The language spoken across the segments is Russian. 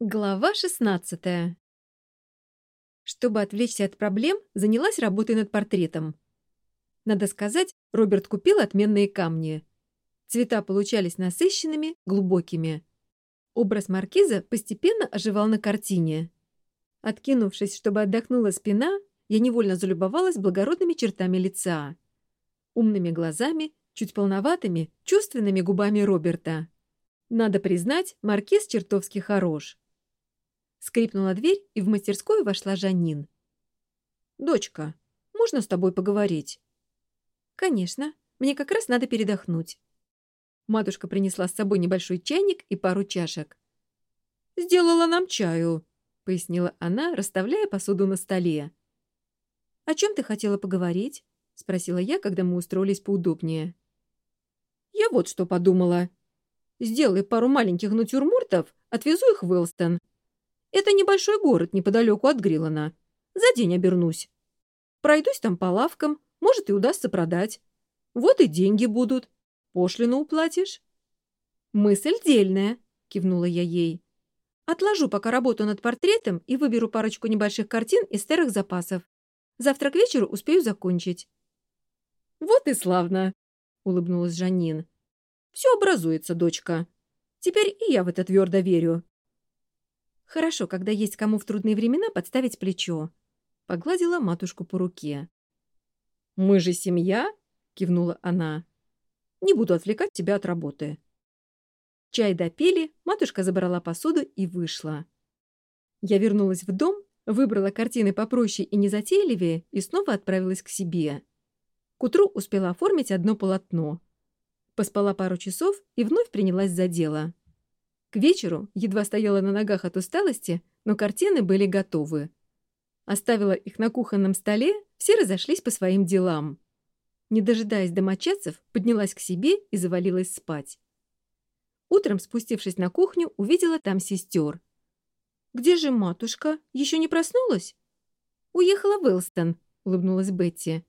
Глава 16 Чтобы отвлечься от проблем, занялась работой над портретом. Надо сказать, Роберт купил отменные камни. Цвета получались насыщенными, глубокими. Образ маркиза постепенно оживал на картине. Откинувшись, чтобы отдохнула спина, я невольно залюбовалась благородными чертами лица. Умными глазами, чуть полноватыми, чувственными губами Роберта. Надо признать, маркиз чертовски хорош. скрипнула дверь, и в мастерскую вошла Жанин. «Дочка, можно с тобой поговорить?» «Конечно. Мне как раз надо передохнуть». Матушка принесла с собой небольшой чайник и пару чашек. «Сделала нам чаю», — пояснила она, расставляя посуду на столе. «О чем ты хотела поговорить?» — спросила я, когда мы устроились поудобнее. «Я вот что подумала. Сделай пару маленьких натюрмортов, отвезу их в Элстон. Это небольшой город неподалеку от Грилана. За день обернусь. Пройдусь там по лавкам, может, и удастся продать. Вот и деньги будут. Пошлину уплатишь. Мысль дельная, кивнула я ей. Отложу пока работу над портретом и выберу парочку небольших картин из старых запасов. Завтра к вечеру успею закончить. Вот и славно, улыбнулась Жанин. Все образуется, дочка. Теперь и я в это твердо верю. Хорошо, когда есть кому в трудные времена подставить плечо. Погладила матушку по руке. «Мы же семья?» — кивнула она. «Не буду отвлекать тебя от работы». Чай допили, матушка забрала посуду и вышла. Я вернулась в дом, выбрала картины попроще и незатейливее и снова отправилась к себе. К утру успела оформить одно полотно. Поспала пару часов и вновь принялась за дело. К вечеру едва стояла на ногах от усталости, но картины были готовы. Оставила их на кухонном столе, все разошлись по своим делам. Не дожидаясь домочадцев, поднялась к себе и завалилась спать. Утром, спустившись на кухню, увидела там сестер. «Где же матушка? Еще не проснулась?» «Уехала в Элстон», — улыбнулась Бетти.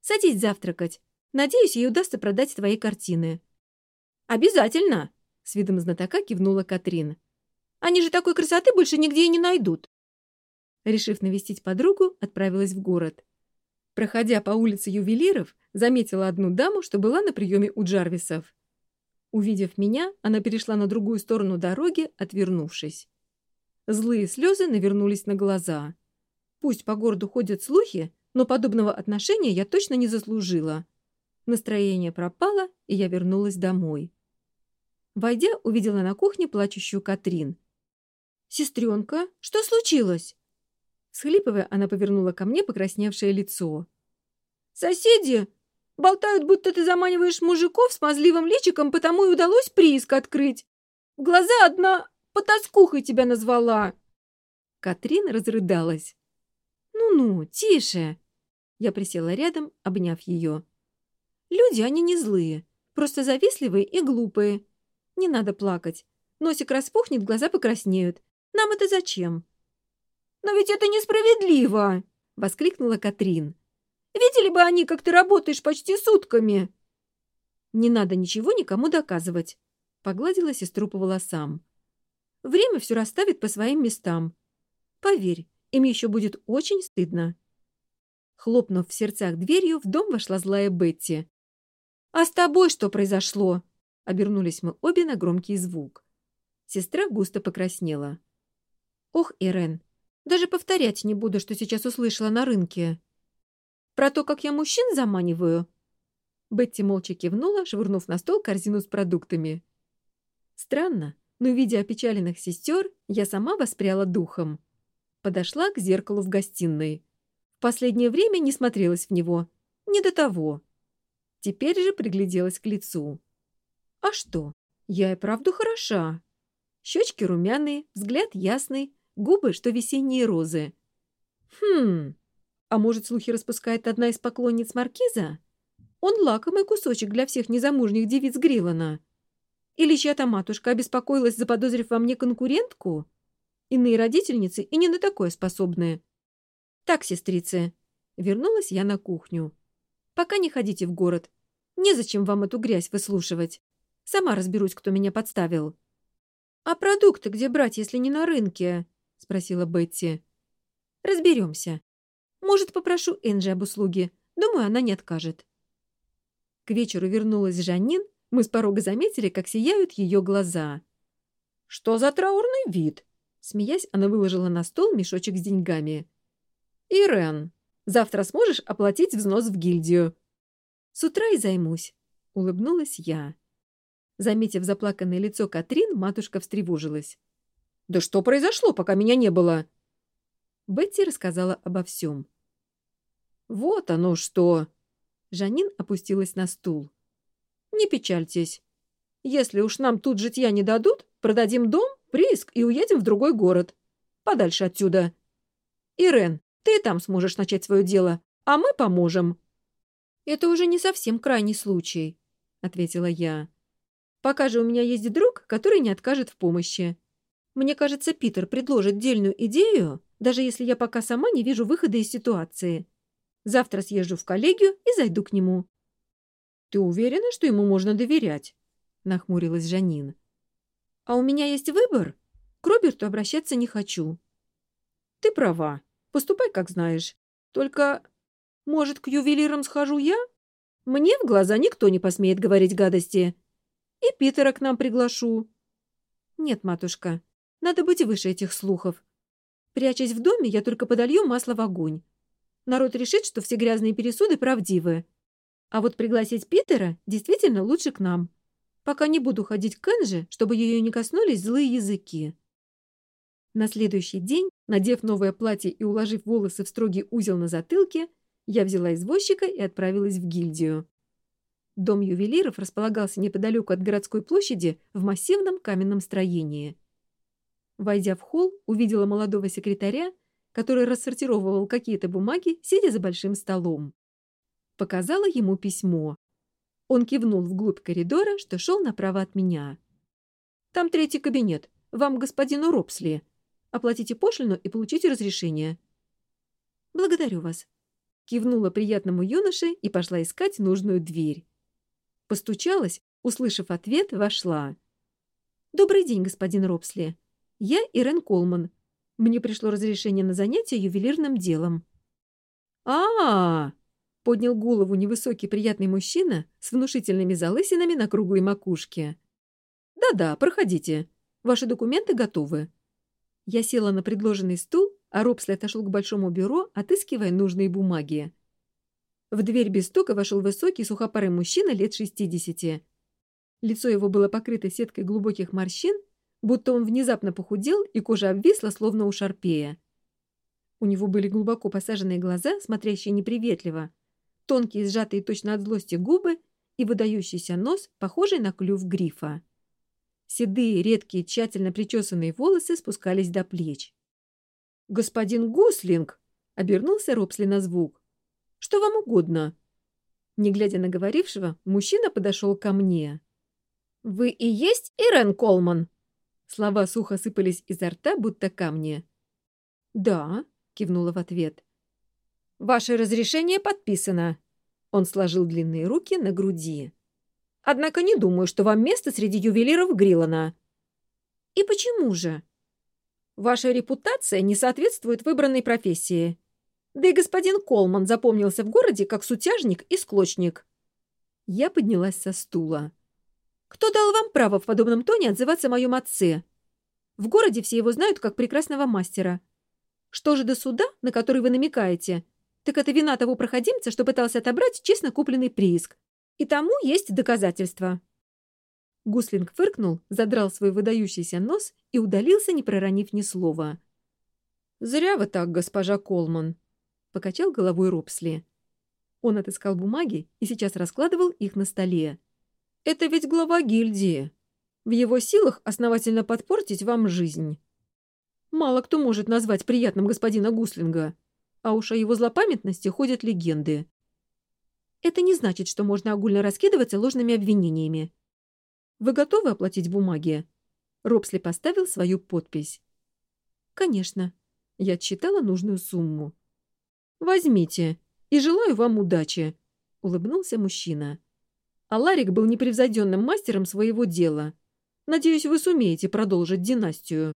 «Садись завтракать. Надеюсь, ей удастся продать твои картины». «Обязательно!» С видом знатока кивнула Катрин. «Они же такой красоты больше нигде и не найдут!» Решив навестить подругу, отправилась в город. Проходя по улице ювелиров, заметила одну даму, что была на приеме у Джарвисов. Увидев меня, она перешла на другую сторону дороги, отвернувшись. Злые слезы навернулись на глаза. Пусть по городу ходят слухи, но подобного отношения я точно не заслужила. Настроение пропало, и я вернулась домой. Войдя, увидела на кухне плачущую Катрин. «Сестренка, что случилось?» Схлипывая, она повернула ко мне покрасневшее лицо. «Соседи болтают, будто ты заманиваешь мужиков с мазливым личиком, потому и удалось прииск Не надо плакать. Носик распухнет, глаза покраснеют. Нам это зачем?» «Но ведь это несправедливо!» — воскликнула Катрин. «Видели бы они, как ты работаешь почти сутками!» «Не надо ничего никому доказывать», — погладила сестру по волосам. «Время все расставит по своим местам. Поверь, им еще будет очень стыдно». Хлопнув в сердцах дверью, в дом вошла злая Бетти. «А с тобой что произошло?» Обернулись мы обе на громкий звук. Сестра густо покраснела. «Ох, Ирен, даже повторять не буду, что сейчас услышала на рынке. Про то, как я мужчин заманиваю?» Бетти молча кивнула, швырнув на стол корзину с продуктами. Странно, но, видя опечаленных сестер, я сама воспряла духом. Подошла к зеркалу в гостиной. В последнее время не смотрелась в него. Не до того. Теперь же пригляделась к лицу. А что? Я и правду хороша. Щечки румяные, взгляд ясный, губы, что весенние розы. Хм, а может, слухи распускает одна из поклонниц Маркиза? Он лакомый кусочек для всех незамужних девиц Грилана. Или чья-то матушка обеспокоилась, заподозрив во мне конкурентку? Иные родительницы и не на такое способны. Так, сестрицы, вернулась я на кухню. Пока не ходите в город. Незачем вам эту грязь выслушивать. Сама разберусь, кто меня подставил. «А продукты где брать, если не на рынке?» — спросила Бетти. «Разберемся. Может, попрошу Энджи об услуге. Думаю, она не откажет». К вечеру вернулась Жаннин. Мы с порога заметили, как сияют ее глаза. «Что за траурный вид?» Смеясь, она выложила на стол мешочек с деньгами. «Ирен, завтра сможешь оплатить взнос в гильдию?» Заметив заплаканное лицо Катрин, матушка встревожилась. «Да что произошло, пока меня не было?» Бетти рассказала обо всем. «Вот оно что!» Жанин опустилась на стул. «Не печальтесь. Если уж нам тут житья не дадут, продадим дом, прииск и уедем в другой город. Подальше отсюда. Ирен, ты там сможешь начать свое дело, а мы поможем». «Это уже не совсем крайний случай», — ответила я. Покажи у меня есть друг, который не откажет в помощи. Мне кажется, Питер предложит дельную идею, даже если я пока сама не вижу выхода из ситуации. Завтра съезжу в коллегию и зайду к нему». «Ты уверена, что ему можно доверять?» — нахмурилась Жанин. «А у меня есть выбор. К Роберту обращаться не хочу». «Ты права. Поступай, как знаешь. Только, может, к ювелирам схожу я? Мне в глаза никто не посмеет говорить гадости и Питера к нам приглашу». «Нет, матушка, надо быть выше этих слухов. Прячась в доме, я только подолью масло в огонь. Народ решит, что все грязные пересуды правдивы. А вот пригласить Питера действительно лучше к нам. Пока не буду ходить к Энже, чтобы ее не коснулись злые языки». На следующий день, надев новое платье и уложив волосы в строгий узел на затылке, я взяла извозчика и отправилась в гильдию. Дом ювелиров располагался неподалеку от городской площади в массивном каменном строении. Войдя в холл, увидела молодого секретаря, который рассортировывал какие-то бумаги, сидя за большим столом. Показала ему письмо. Он кивнул вглубь коридора, что шел направо от меня. «Там третий кабинет. Вам, господину Робсли. Оплатите пошлину и получите разрешение». «Благодарю вас», — кивнула приятному юноше и пошла искать нужную дверь. Постучалась, услышав ответ, вошла. «Добрый день, господин Робсли. Я Ирен Колман. Мне пришло разрешение на занятие ювелирным делом». «А-а-а!» — поднял голову невысокий приятный мужчина с внушительными залысинами на круглой макушке. «Да-да, проходите. Ваши документы готовы». Я села на предложенный стул, а Робсли отошел к большому бюро, отыскивая нужные бумаги. В дверь без стука вошел высокий, сухопарый мужчина лет 60. Лицо его было покрыто сеткой глубоких морщин, будто он внезапно похудел, и кожа обвисла, словно у шарпея. У него были глубоко посаженные глаза, смотрящие неприветливо, тонкие, сжатые точно от злости губы и выдающийся нос, похожий на клюв грифа. Седые, редкие, тщательно причесанные волосы спускались до плеч. «Господин Гуслинг!» — обернулся Ропсли на звук что вам угодно». Не глядя на говорившего, мужчина подошел ко мне. «Вы и есть Ирен Колман?» Слова сухо сыпались изо рта, будто камни. «Да», — кивнула в ответ. «Ваше разрешение подписано». Он сложил длинные руки на груди. «Однако не думаю, что вам место среди ювелиров Грилана». «И почему же?» «Ваша репутация не соответствует выбранной профессии. Да и господин Колман запомнился в городе как сутяжник и склочник. Я поднялась со стула. «Кто дал вам право в подобном тоне отзываться о моем отце? В городе все его знают как прекрасного мастера. Что же до суда, на который вы намекаете? Так это вина того проходимца, что пытался отобрать честно купленный прииск. И тому есть доказательства». Гуслинг фыркнул, задрал свой выдающийся нос и удалился, не проронив ни слова. «Зря вы так, госпожа Колман», покачал головой Робсли. Он отыскал бумаги и сейчас раскладывал их на столе. «Это ведь глава гильдии. В его силах основательно подпортить вам жизнь. Мало кто может назвать приятным господина Гуслинга, а уж о его злопамятности ходят легенды. Это не значит, что можно огульно раскидываться ложными обвинениями. Вы готовы оплатить бумаги?» Робсли поставил свою подпись. «Конечно». Я отсчитала нужную сумму. Возьмите и желаю вам удачи», — улыбнулся мужчина. А Ларик был непревзойденным мастером своего дела. Надеюсь, вы сумеете продолжить династию.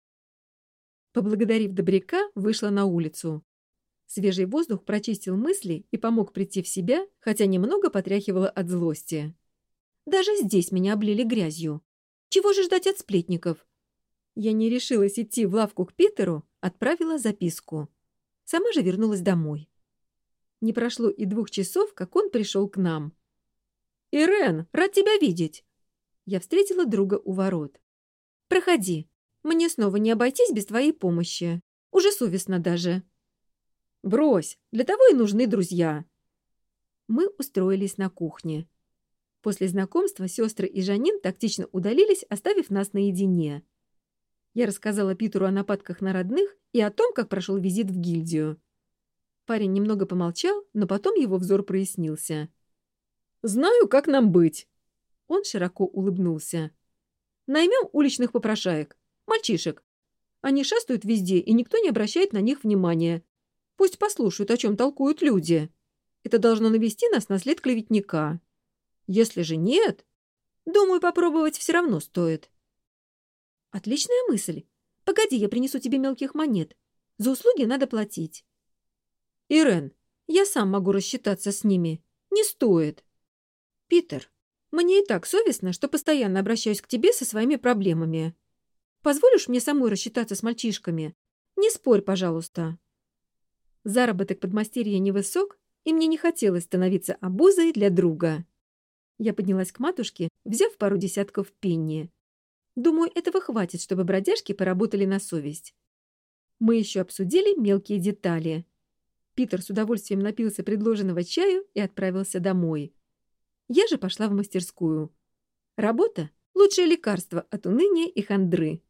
Поблагодарив добряка, вышла на улицу. Свежий воздух прочистил мысли и помог прийти в себя, хотя немного потряхивало от злости. Даже здесь меня облили грязью. Чего же ждать от сплетников? Я не решилась идти в лавку к Питеру, отправила записку. Сама же вернулась домой не прошло и двух часов, как он пришел к нам. «Ирен, рад тебя видеть!» Я встретила друга у ворот. «Проходи. Мне снова не обойтись без твоей помощи. Уже совестно даже». «Брось, для того и нужны друзья». Мы устроились на кухне. После знакомства сестры и Жанин тактично удалились, оставив нас наедине. Я рассказала Питеру о нападках на родных и о том, как прошел визит в гильдию. Парень немного помолчал, но потом его взор прояснился. «Знаю, как нам быть!» Он широко улыбнулся. «Наймем уличных попрошаек, мальчишек. Они шастают везде, и никто не обращает на них внимания. Пусть послушают, о чем толкуют люди. Это должно навести нас на след клеветника. Если же нет, думаю, попробовать все равно стоит». «Отличная мысль. Погоди, я принесу тебе мелких монет. За услуги надо платить». Ирен, я сам могу рассчитаться с ними. Не стоит. Питер, мне и так совестно, что постоянно обращаюсь к тебе со своими проблемами. Позволишь мне самой рассчитаться с мальчишками? Не спорь, пожалуйста. Заработок подмастерья невысок, и мне не хотелось становиться обузой для друга. Я поднялась к матушке, взяв пару десятков пенни. Думаю, этого хватит, чтобы бродяжки поработали на совесть. Мы еще обсудили мелкие детали. Питер с удовольствием напился предложенного чаю и отправился домой. Я же пошла в мастерскую. Работа — лучшее лекарство от уныния и хандры.